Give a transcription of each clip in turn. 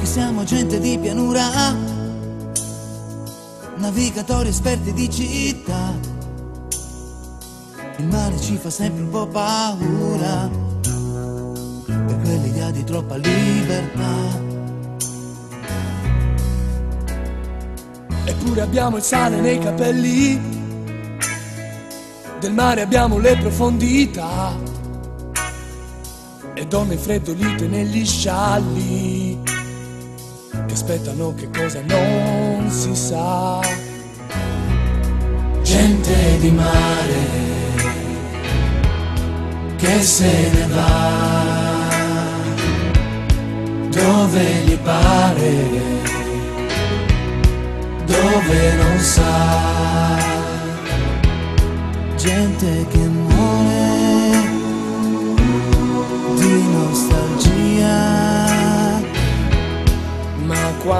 che siamo gente di pianura, navigatori esperti di città. Il mare ci fa sempre un po' paura, per quell'idea di troppa libertà. Eppure abbiamo il sale nei capelli, del mare abbiamo le profondità. E donne freddolite negli scialli aspettano che cosa non si sa. Gente di mare che se ne va dove gli pare dove non sa, gente che muore di nostalgia.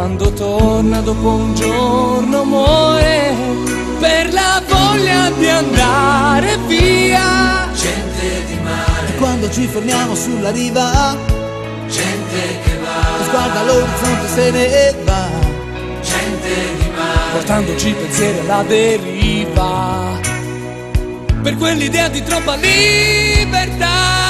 Quando torna dopo un giorno muore per la voglia di andare via. Gente di mare, quando ci fermiamo sulla riva, gente che va, sguarda l'orizzonte se ne va. Gente di mare, portandoci pensieri alla deriva. Per quell'idea di troppa libertà.